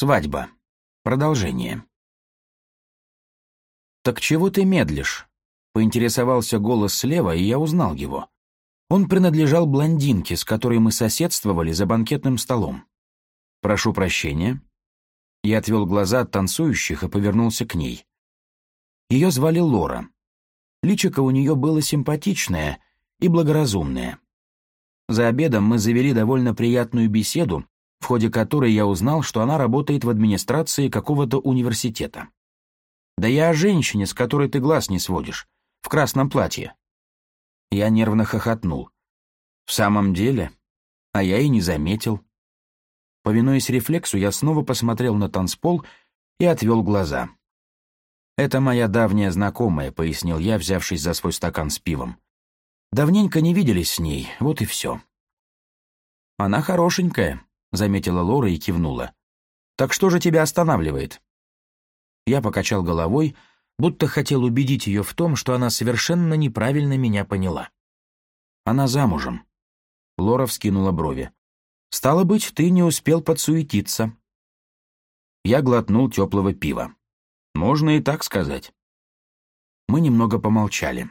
Свадьба. Продолжение. «Так чего ты медлишь?» — поинтересовался голос слева, и я узнал его. Он принадлежал блондинке, с которой мы соседствовали за банкетным столом. «Прошу прощения». Я отвел глаза от танцующих и повернулся к ней. Ее звали Лора. Личико у нее было симпатичное и благоразумное. За обедом мы завели довольно приятную беседу, в ходе которой я узнал, что она работает в администрации какого-то университета. Да я о женщине, с которой ты глаз не сводишь, в красном платье. Я нервно хохотнул. В самом деле? А я и не заметил. Повинуясь рефлексу, я снова посмотрел на танцпол и отвел глаза. «Это моя давняя знакомая», — пояснил я, взявшись за свой стакан с пивом. «Давненько не виделись с ней, вот и все». «Она хорошенькая», — заметила Лора и кивнула. «Так что же тебя останавливает?» Я покачал головой, будто хотел убедить ее в том, что она совершенно неправильно меня поняла. «Она замужем». Лора вскинула брови. «Стало быть, ты не успел подсуетиться». Я глотнул теплого пива. «Можно и так сказать». Мы немного помолчали.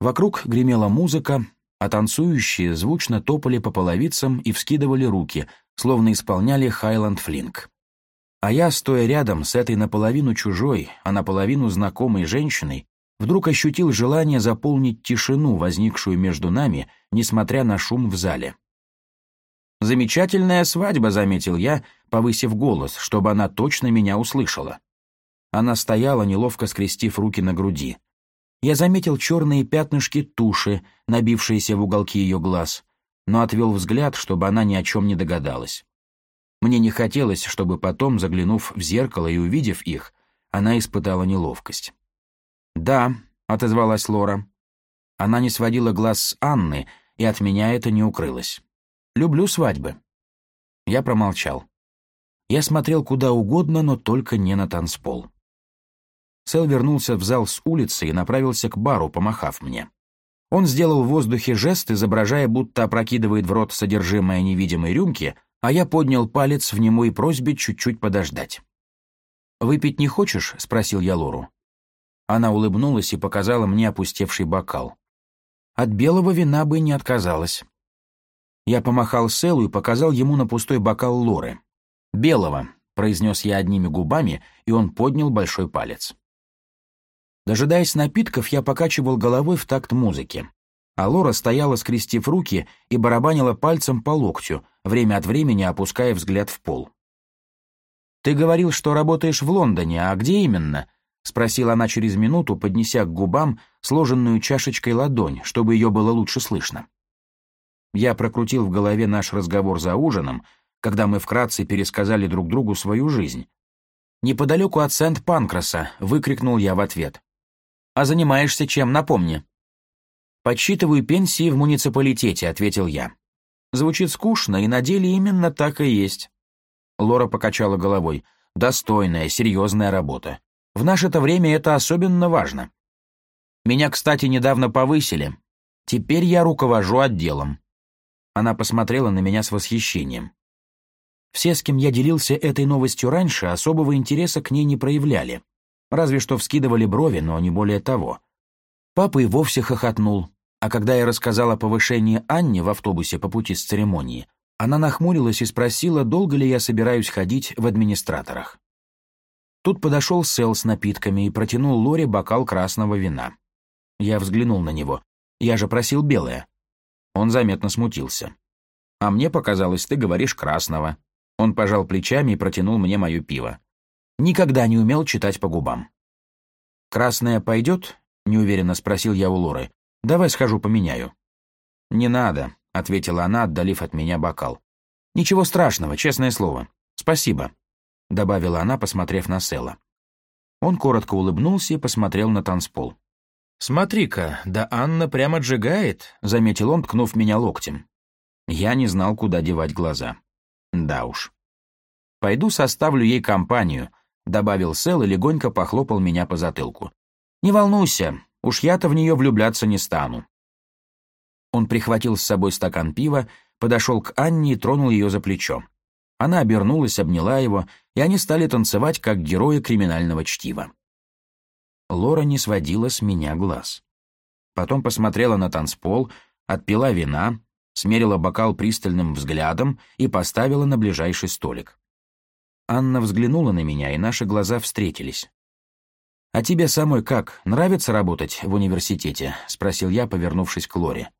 Вокруг гремела музыка, а танцующие звучно топали по половицам и вскидывали руки, словно исполняли Хайланд Флинк. А я, стоя рядом с этой наполовину чужой, а наполовину знакомой женщиной, вдруг ощутил желание заполнить тишину, возникшую между нами, несмотря на шум в зале. «Замечательная свадьба», — заметил я, повысив голос, чтобы она точно меня услышала. Она стояла, неловко скрестив руки на груди — я заметил черные пятнышки туши, набившиеся в уголки ее глаз, но отвел взгляд, чтобы она ни о чем не догадалась. Мне не хотелось, чтобы потом, заглянув в зеркало и увидев их, она испытала неловкость. «Да», — отозвалась Лора. Она не сводила глаз с Анны, и от меня это не укрылось. «Люблю свадьбы». Я промолчал. Я смотрел куда угодно, но только не на танцпол. Сэл вернулся в зал с улицы и направился к бару, помахав мне. Он сделал в воздухе жест, изображая, будто опрокидывает в рот содержимое невидимой рюмки, а я поднял палец в немой просьбе чуть-чуть подождать. «Выпить не хочешь?» — спросил я Лору. Она улыбнулась и показала мне опустевший бокал. От белого вина бы не отказалась. Я помахал Селу и показал ему на пустой бокал Лоры. «Белого», — произнес я одними губами, и он поднял большой палец. Дожидаясь напитков, я покачивал головой в такт музыки. А Лора стояла, скрестив руки, и барабанила пальцем по локтю, время от времени опуская взгляд в пол. «Ты говорил, что работаешь в Лондоне, а где именно?» — спросила она через минуту, поднеся к губам сложенную чашечкой ладонь, чтобы ее было лучше слышно. Я прокрутил в голове наш разговор за ужином, когда мы вкратце пересказали друг другу свою жизнь. «Неподалеку от Сент-Панкраса», — выкрикнул я в ответ. «А занимаешься чем, напомни?» «Подсчитываю пенсии в муниципалитете», — ответил я. Звучит скучно, и на деле именно так и есть. Лора покачала головой. Достойная, серьезная работа. В наше-то время это особенно важно. Меня, кстати, недавно повысили. Теперь я руковожу отделом. Она посмотрела на меня с восхищением. Все, с кем я делился этой новостью раньше, особого интереса к ней не проявляли разве что вскидывали брови, но не более того. Папа и вовсе хохотнул, а когда я рассказал о повышении Анне в автобусе по пути с церемонии, она нахмурилась и спросила, долго ли я собираюсь ходить в администраторах. Тут подошел Сэл с напитками и протянул Лоре бокал красного вина. Я взглянул на него. Я же просил белое. Он заметно смутился. «А мне показалось, ты говоришь красного». Он пожал плечами и протянул мне мое пиво никогда не умел читать по губам. «Красная пойдет?» — неуверенно спросил я у Лоры. «Давай схожу поменяю». «Не надо», — ответила она, отдалив от меня бокал. «Ничего страшного, честное слово. Спасибо», — добавила она, посмотрев на Села. Он коротко улыбнулся и посмотрел на танцпол. «Смотри-ка, да Анна прямо джигает», — заметил он, ткнув меня локтем. Я не знал, куда девать глаза. Да уж. «Пойду составлю ей компанию», — добавил Сэл и легонько похлопал меня по затылку. «Не волнуйся, уж я-то в нее влюбляться не стану». Он прихватил с собой стакан пива, подошел к Анне и тронул ее за плечо. Она обернулась, обняла его, и они стали танцевать, как герои криминального чтива. Лора не сводила с меня глаз. Потом посмотрела на танцпол, отпила вина, смерила бокал пристальным взглядом и поставила на ближайший столик. Анна взглянула на меня, и наши глаза встретились. «А тебе самой как? Нравится работать в университете?» — спросил я, повернувшись к Лоре.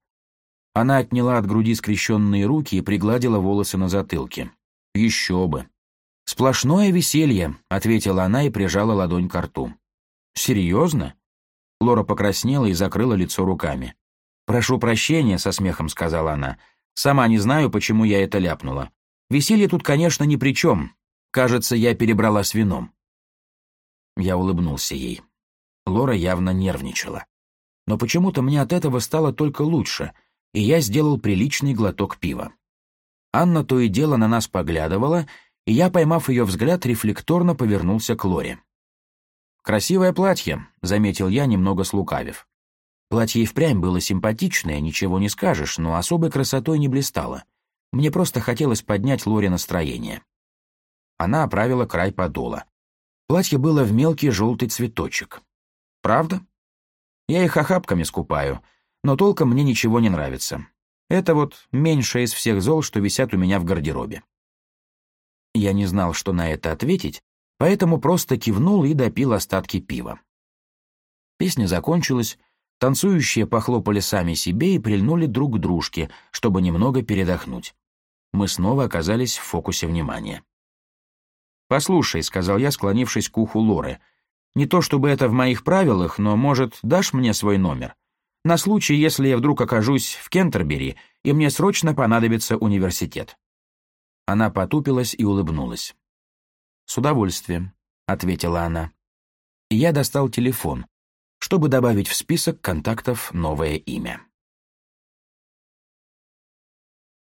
Она отняла от груди скрещенные руки и пригладила волосы на затылке. «Еще бы!» «Сплошное веселье», — ответила она и прижала ладонь к рту. «Серьезно?» Лора покраснела и закрыла лицо руками. «Прошу прощения», — со смехом сказала она. «Сама не знаю, почему я это ляпнула. Веселье тут, конечно, ни при чем. Кажется, я перебрала с вином». Я улыбнулся ей. Лора явно нервничала. Но почему-то мне от этого стало только лучше, и я сделал приличный глоток пива. Анна то и дело на нас поглядывала, и я, поймав ее взгляд, рефлекторно повернулся к Лоре. «Красивое платье», — заметил я, немного слукавив. Платье и впрямь было симпатичное, ничего не скажешь, но особой красотой не блистало. Мне просто хотелось поднять Лоре настроение. Она оправила край подола. Платье было в мелкий желтый цветочек. «Правда?» «Я их охапками скупаю, но толком мне ничего не нравится. Это вот меньшее из всех зол, что висят у меня в гардеробе». Я не знал, что на это ответить, поэтому просто кивнул и допил остатки пива. Песня закончилась, танцующие похлопали сами себе и прильнули друг к дружке, чтобы немного передохнуть. Мы снова оказались в фокусе внимания. «Послушай», — сказал я, склонившись к уху Лоры, — «не то чтобы это в моих правилах, но, может, дашь мне свой номер? На случай, если я вдруг окажусь в Кентербери, и мне срочно понадобится университет». Она потупилась и улыбнулась. «С удовольствием», — ответила она. И я достал телефон, чтобы добавить в список контактов новое имя.